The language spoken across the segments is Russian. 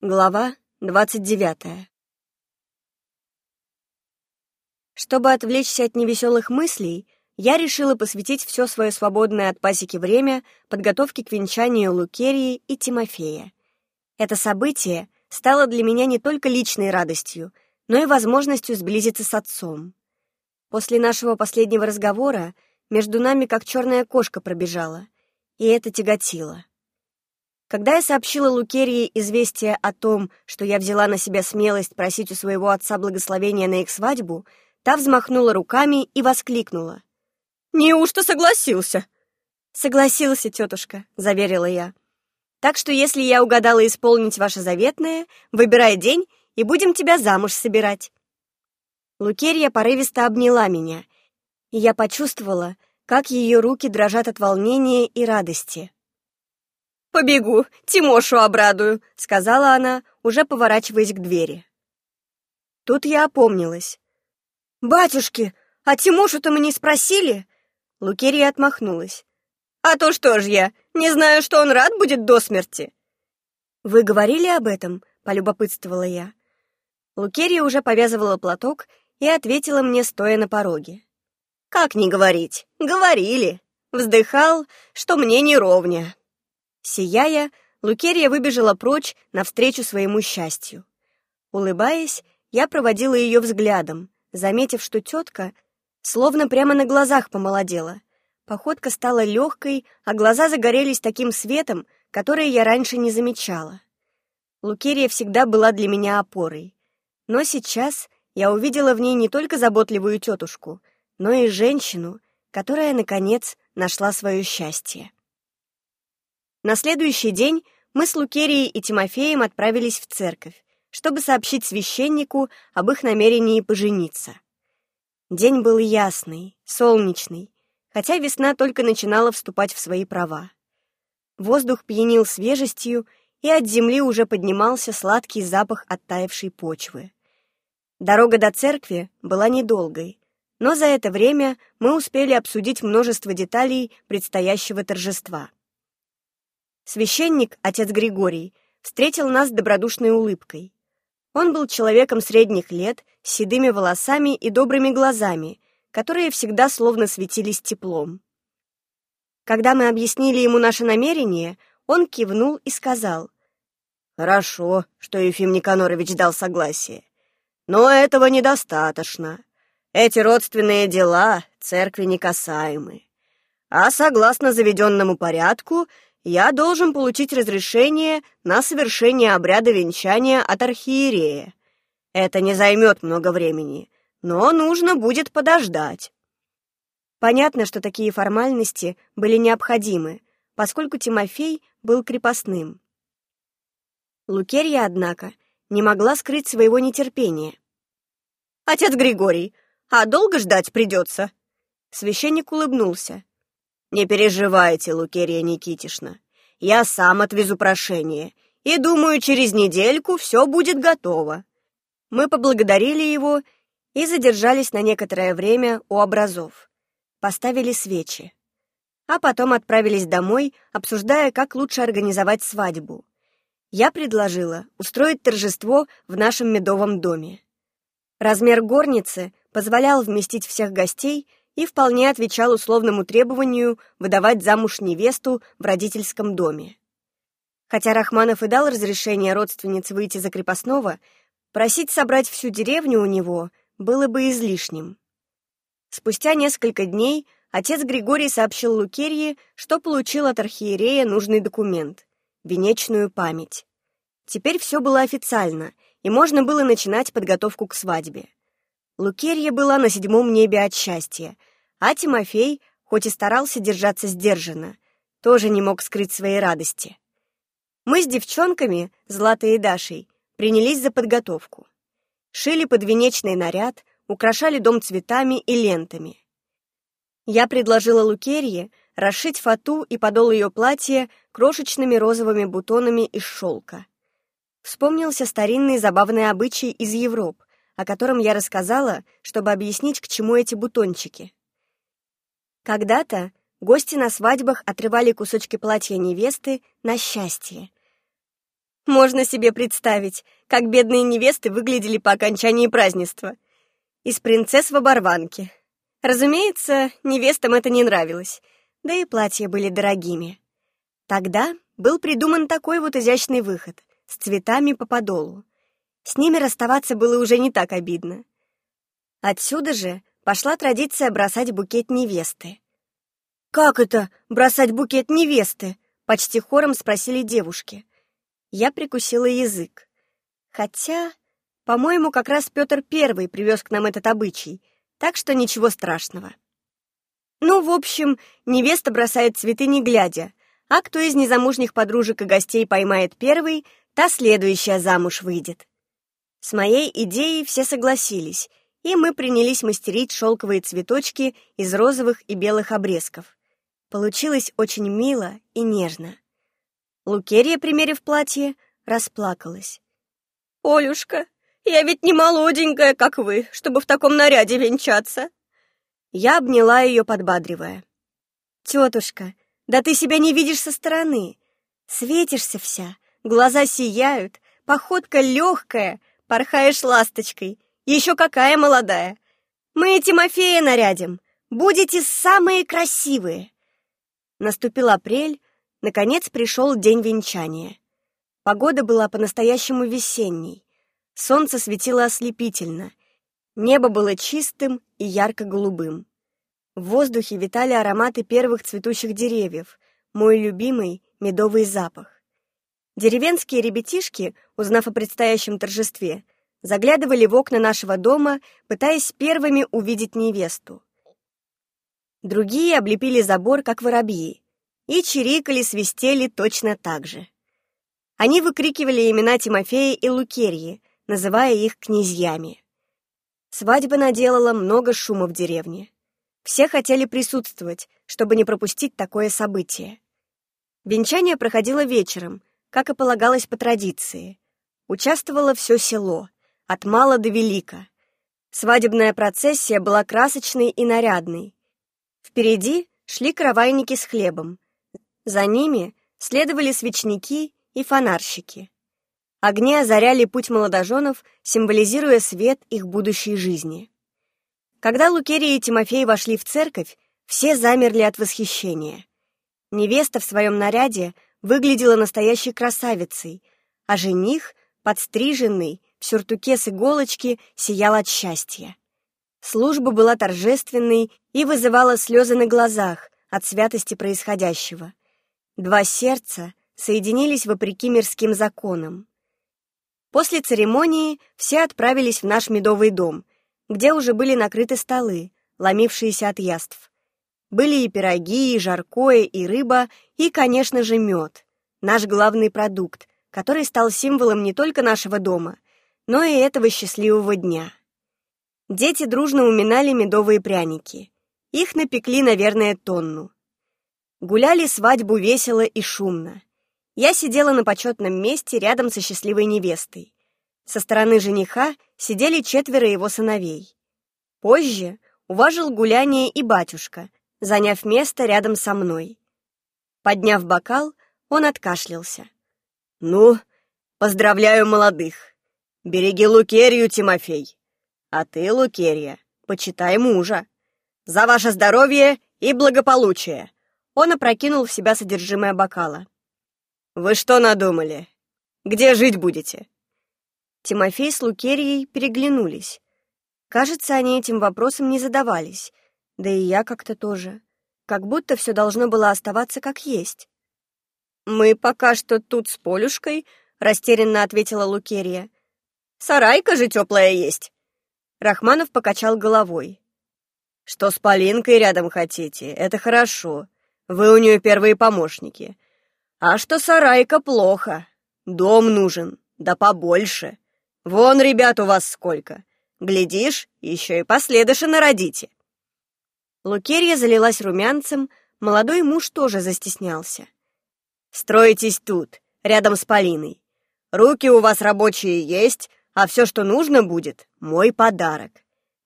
Глава двадцать девятая. Чтобы отвлечься от невеселых мыслей, я решила посвятить все свое свободное от пасеки время подготовке к венчанию Лукерии и Тимофея. Это событие стало для меня не только личной радостью, но и возможностью сблизиться с отцом. После нашего последнего разговора между нами как черная кошка пробежала, и это тяготило. Когда я сообщила Лукерии известие о том, что я взяла на себя смелость просить у своего отца благословения на их свадьбу, та взмахнула руками и воскликнула. «Неужто согласился?» «Согласился, тетушка», — заверила я. «Так что если я угадала исполнить ваше заветное, выбирай день и будем тебя замуж собирать». Лукерия порывисто обняла меня, и я почувствовала, как ее руки дрожат от волнения и радости. «Побегу, Тимошу обрадую», — сказала она, уже поворачиваясь к двери. Тут я опомнилась. «Батюшки, а Тимошу-то мы не спросили?» Лукерия отмахнулась. «А то что ж я, не знаю, что он рад будет до смерти». «Вы говорили об этом?» — полюбопытствовала я. Лукерия уже повязывала платок и ответила мне, стоя на пороге. «Как не говорить? Говорили!» Вздыхал, что мне не ровня. Сияя, Лукерия выбежала прочь навстречу своему счастью. Улыбаясь, я проводила ее взглядом, заметив, что тетка словно прямо на глазах помолодела. Походка стала легкой, а глаза загорелись таким светом, который я раньше не замечала. Лукерия всегда была для меня опорой. Но сейчас я увидела в ней не только заботливую тетушку, но и женщину, которая, наконец, нашла свое счастье. На следующий день мы с Лукерией и Тимофеем отправились в церковь, чтобы сообщить священнику об их намерении пожениться. День был ясный, солнечный, хотя весна только начинала вступать в свои права. Воздух пьянил свежестью, и от земли уже поднимался сладкий запах оттаившей почвы. Дорога до церкви была недолгой, но за это время мы успели обсудить множество деталей предстоящего торжества. Священник, отец Григорий, встретил нас добродушной улыбкой. Он был человеком средних лет, с седыми волосами и добрыми глазами, которые всегда словно светились теплом. Когда мы объяснили ему наше намерение, он кивнул и сказал, «Хорошо, что Ефим Никанорович дал согласие. Но этого недостаточно. Эти родственные дела церкви не касаемы. А согласно заведенному порядку, я должен получить разрешение на совершение обряда венчания от архиерея. Это не займет много времени, но нужно будет подождать. Понятно, что такие формальности были необходимы, поскольку Тимофей был крепостным. Лукерья, однако, не могла скрыть своего нетерпения. «Отец Григорий, а долго ждать придется?» Священник улыбнулся. «Не переживайте, Лукерия Никитишна. Я сам отвезу прошение, и, думаю, через недельку все будет готово». Мы поблагодарили его и задержались на некоторое время у образов. Поставили свечи. А потом отправились домой, обсуждая, как лучше организовать свадьбу. Я предложила устроить торжество в нашем медовом доме. Размер горницы позволял вместить всех гостей и вполне отвечал условному требованию выдавать замуж невесту в родительском доме. Хотя Рахманов и дал разрешение родственнице выйти за крепостного, просить собрать всю деревню у него было бы излишним. Спустя несколько дней отец Григорий сообщил Лукерье, что получил от архиерея нужный документ — венечную память. Теперь все было официально, и можно было начинать подготовку к свадьбе. Лукерья была на седьмом небе от счастья, а Тимофей, хоть и старался держаться сдержанно, тоже не мог скрыть своей радости. Мы с девчонками, Златой и Дашей, принялись за подготовку. Шили подвенечный наряд, украшали дом цветами и лентами. Я предложила Лукерье расшить фату и подол ее платья крошечными розовыми бутонами из шелка. Вспомнился старинный забавный обычай из Европ, о котором я рассказала, чтобы объяснить, к чему эти бутончики. Когда-то гости на свадьбах отрывали кусочки платья невесты на счастье. Можно себе представить, как бедные невесты выглядели по окончании празднества. Из принцесс в оборванке. Разумеется, невестам это не нравилось, да и платья были дорогими. Тогда был придуман такой вот изящный выход с цветами по подолу. С ними расставаться было уже не так обидно. Отсюда же пошла традиция бросать букет невесты. «Как это бросать букет невесты?» — почти хором спросили девушки. Я прикусила язык. Хотя, по-моему, как раз Петр Первый привез к нам этот обычай, так что ничего страшного. Ну, в общем, невеста бросает цветы не глядя, а кто из незамужних подружек и гостей поймает первый, та следующая замуж выйдет. С моей идеей все согласились, и мы принялись мастерить шелковые цветочки из розовых и белых обрезков. Получилось очень мило и нежно. Лукерия, примерив платье, расплакалась. «Олюшка, я ведь не молоденькая, как вы, чтобы в таком наряде венчаться!» Я обняла ее, подбадривая. «Тетушка, да ты себя не видишь со стороны. Светишься вся, глаза сияют, походка легкая, порхаешь ласточкой. Еще какая молодая. Мы Тимофея нарядим. Будете самые красивые. Наступил апрель, наконец пришел день венчания. Погода была по-настоящему весенней. Солнце светило ослепительно. Небо было чистым и ярко-голубым. В воздухе витали ароматы первых цветущих деревьев, мой любимый медовый запах. Деревенские ребятишки, узнав о предстоящем торжестве, заглядывали в окна нашего дома, пытаясь первыми увидеть невесту. Другие облепили забор, как воробьи, и чирикали, свистели точно так же. Они выкрикивали имена Тимофея и Лукерьи, называя их князьями. Свадьба наделала много шума в деревне. Все хотели присутствовать, чтобы не пропустить такое событие. Венчание проходило вечером, как и полагалось по традиции. Участвовало все село, от мала до велика. Свадебная процессия была красочной и нарядной. Впереди шли каравайники с хлебом. За ними следовали свечники и фонарщики. Огни озаряли путь молодоженов, символизируя свет их будущей жизни. Когда Лукерия и Тимофей вошли в церковь, все замерли от восхищения. Невеста в своем наряде выглядела настоящей красавицей, а жених, подстриженный, в сюртуке с иголочки, сиял от счастья. Служба была торжественной и вызывала слезы на глазах от святости происходящего. Два сердца соединились вопреки мирским законам. После церемонии все отправились в наш медовый дом, где уже были накрыты столы, ломившиеся от яств. Были и пироги, и жаркое, и рыба, и, конечно же, мед, наш главный продукт, который стал символом не только нашего дома, но и этого счастливого дня. Дети дружно уминали медовые пряники. Их напекли, наверное, тонну. Гуляли свадьбу весело и шумно. Я сидела на почетном месте рядом со счастливой невестой. Со стороны жениха сидели четверо его сыновей. Позже уважил гуляние и батюшка, заняв место рядом со мной. Подняв бокал, он откашлялся. «Ну, поздравляю молодых. Береги Лукерью, Тимофей. А ты, Лукерья, почитай мужа. За ваше здоровье и благополучие!» Он опрокинул в себя содержимое бокала. «Вы что надумали? Где жить будете?» Тимофей с Лукерией переглянулись. Кажется, они этим вопросом не задавались, да и я как-то тоже. Как будто все должно было оставаться как есть. «Мы пока что тут с Полюшкой», — растерянно ответила Лукерия. «Сарайка же теплая есть». Рахманов покачал головой. «Что с Полинкой рядом хотите, это хорошо. Вы у нее первые помощники. А что сарайка плохо. Дом нужен, да побольше. Вон, ребят, у вас сколько. Глядишь, еще и последыша народите. Лукерья залилась румянцем, молодой муж тоже застеснялся. «Строитесь тут, рядом с Полиной. Руки у вас рабочие есть, а все, что нужно будет, мой подарок.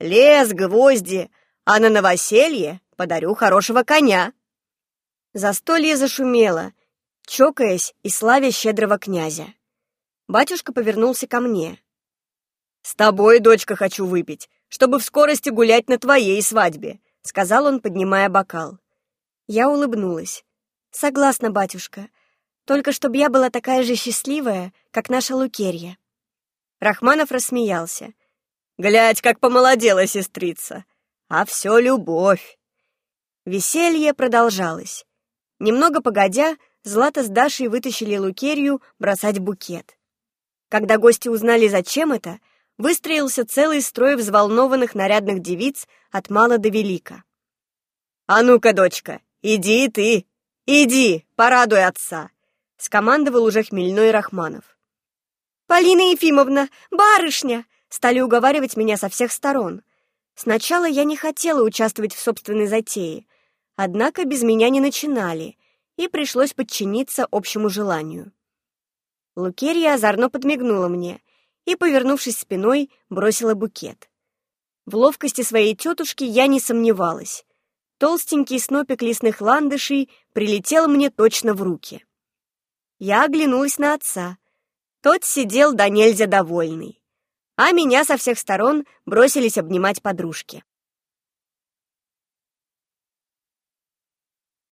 Лес, гвозди, а на новоселье подарю хорошего коня». Застолье зашумело, чокаясь и славя щедрого князя. Батюшка повернулся ко мне. «С тобой, дочка, хочу выпить, чтобы в скорости гулять на твоей свадьбе», сказал он, поднимая бокал. Я улыбнулась. «Согласна, батюшка. Только чтобы я была такая же счастливая, как наша Лукерья». Рахманов рассмеялся. «Глядь, как помолодела сестрица! А все любовь!» Веселье продолжалось. Немного погодя, Злата с Дашей вытащили Лукерью бросать букет. Когда гости узнали, зачем это, выстроился целый строй взволнованных нарядных девиц от мала до велика. «А ну-ка, дочка, иди ты! Иди, порадуй отца!» — скомандовал уже хмельной Рахманов. «Полина Ефимовна, барышня!» — стали уговаривать меня со всех сторон. Сначала я не хотела участвовать в собственной затее, однако без меня не начинали, и пришлось подчиниться общему желанию. Лукерья озорно подмигнула мне и, повернувшись спиной, бросила букет. В ловкости своей тетушки я не сомневалась. Толстенький снопик лесных ландышей прилетел мне точно в руки. Я оглянулась на отца. Тот сидел до нельзя довольный. А меня со всех сторон бросились обнимать подружки.